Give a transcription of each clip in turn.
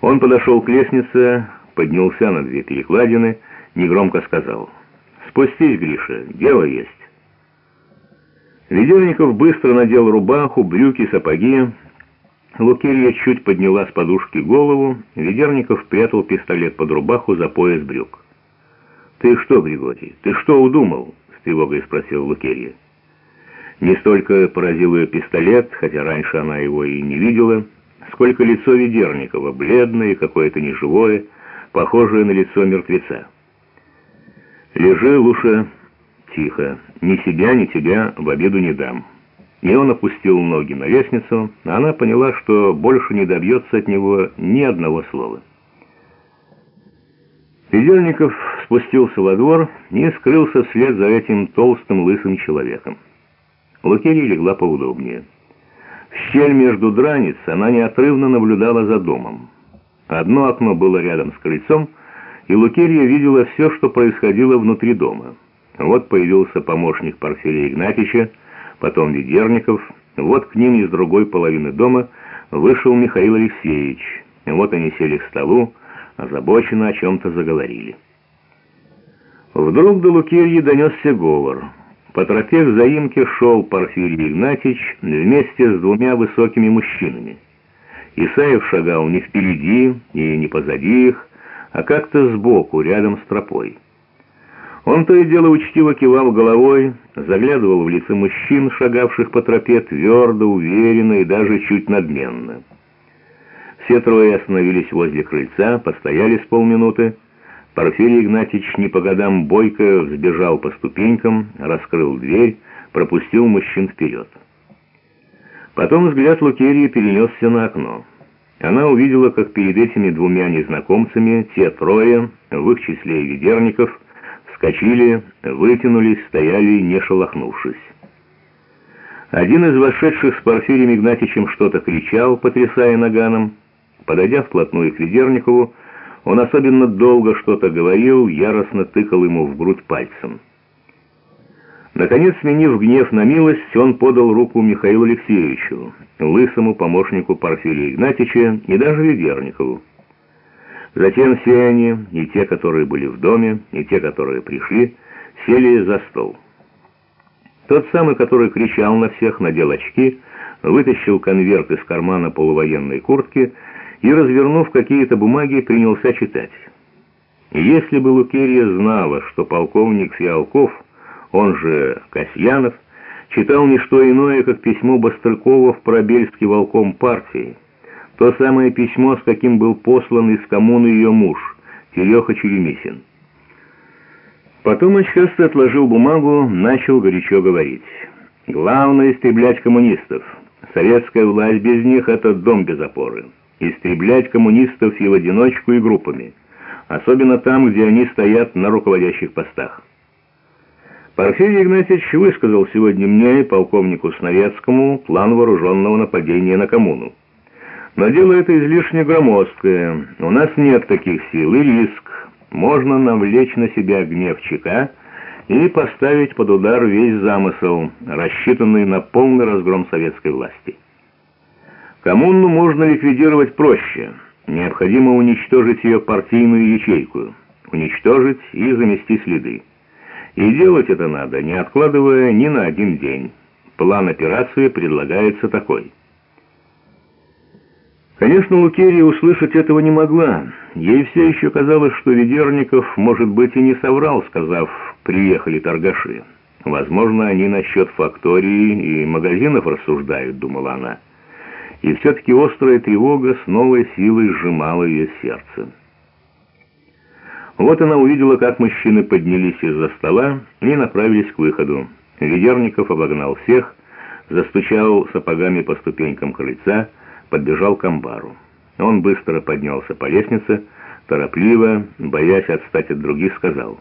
Он подошел к лестнице, поднялся на две перекладины, негромко сказал «Спустись, Гриша, дело есть». Ведерников быстро надел рубаху, брюки, сапоги. Лукерья чуть подняла с подушки голову, Ведерников прятал пистолет под рубаху за пояс брюк. «Ты что, Григорий, ты что удумал?» — с тревогой спросил Лукерья. Не столько поразил ее пистолет, хотя раньше она его и не видела, сколько лицо Ведерникова, бледное, какое-то неживое, похожее на лицо мертвеца. «Лежи лучше тихо, ни себя, ни тебя в обиду не дам». И он опустил ноги на лестницу, а она поняла, что больше не добьется от него ни одного слова. Ведерников спустился во двор и скрылся вслед за этим толстым лысым человеком. Лукерья легла поудобнее. Щель между драниц она неотрывно наблюдала за домом. Одно окно было рядом с крыльцом, и Лукерья видела все, что происходило внутри дома. Вот появился помощник Порфирия Игнатьича, потом Ведерников, вот к ним из другой половины дома вышел Михаил Алексеевич. Вот они сели к столу, озабоченно о чем-то заговорили. Вдруг до Лукерьи донесся говор. По тропе в заимке шел Порфирий Игнатьич вместе с двумя высокими мужчинами. Исаев шагал не впереди и не позади их, а как-то сбоку, рядом с тропой. Он то и дело учтиво кивал головой, заглядывал в лица мужчин, шагавших по тропе, твердо, уверенно и даже чуть надменно. Все трое остановились возле крыльца, постояли с полминуты, Порфирий Игнатьич не по годам бойко взбежал по ступенькам, раскрыл дверь, пропустил мужчин вперед. Потом взгляд Лукерии перенесся на окно. Она увидела, как перед этими двумя незнакомцами те трое, в их числе и ведерников, вскочили, вытянулись, стояли, не шелохнувшись. Один из вошедших с Порфирием Игнатьичем что-то кричал, потрясая наганом. Подойдя вплотную к Ведерникову, он особенно долго что-то говорил, яростно тыкал ему в грудь пальцем. Наконец, сменив гнев на милость, он подал руку Михаилу Алексеевичу, лысому помощнику Порфирия Игнатьича и даже Ведерникову. Затем все они, и те, которые были в доме, и те, которые пришли, сели за стол. Тот самый, который кричал на всех, надел очки, вытащил конверт из кармана полувоенной куртки и, развернув какие-то бумаги, принялся читать. если бы Лукерия знала, что полковник Фиалков, он же Касьянов, читал не что иное, как письмо Бастрыкова в Пробельский волком партии, то самое письмо, с каким был послан из коммуны ее муж, Тереха Черемисин. Потом часто отложил бумагу, начал горячо говорить. «Главное — истреблять коммунистов. Советская власть без них — это дом без опоры» истреблять коммунистов и в одиночку, и группами, особенно там, где они стоят на руководящих постах. Порфирий Игнатьевич высказал сегодня мне полковнику Сновецкому план вооруженного нападения на коммуну. Но дело это излишне громоздкое, у нас нет таких сил и риск. Можно навлечь на себя гнев ЧК и поставить под удар весь замысел, рассчитанный на полный разгром советской власти. Коммуну можно ликвидировать проще. Необходимо уничтожить ее партийную ячейку. Уничтожить и замести следы. И делать это надо, не откладывая ни на один день. План операции предлагается такой. Конечно, Лукерия услышать этого не могла. Ей все еще казалось, что Ведерников, может быть, и не соврал, сказав «приехали торгаши». Возможно, они насчет фактории и магазинов рассуждают, думала она и все-таки острая тревога с новой силой сжимала ее сердце. Вот она увидела, как мужчины поднялись из-за стола и направились к выходу. Ведерников обогнал всех, застучал сапогами по ступенькам крыльца, подбежал к амбару. Он быстро поднялся по лестнице, торопливо, боясь отстать от других, сказал,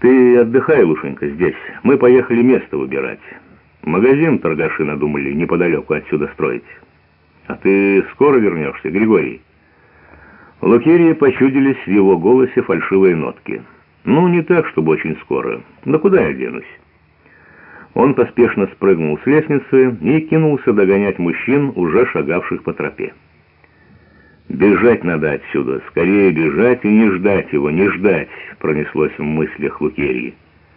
«Ты отдыхай, Лушенька, здесь. Мы поехали место выбирать. Магазин торгаши надумали неподалеку отсюда строить». «А ты скоро вернешься, Григорий?» Лукерии почудились в его голосе фальшивые нотки. «Ну, не так, чтобы очень скоро. Да куда я денусь?» Он поспешно спрыгнул с лестницы и кинулся догонять мужчин, уже шагавших по тропе. «Бежать надо отсюда, скорее бежать и не ждать его, не ждать», — пронеслось в мыслях Лукерьи.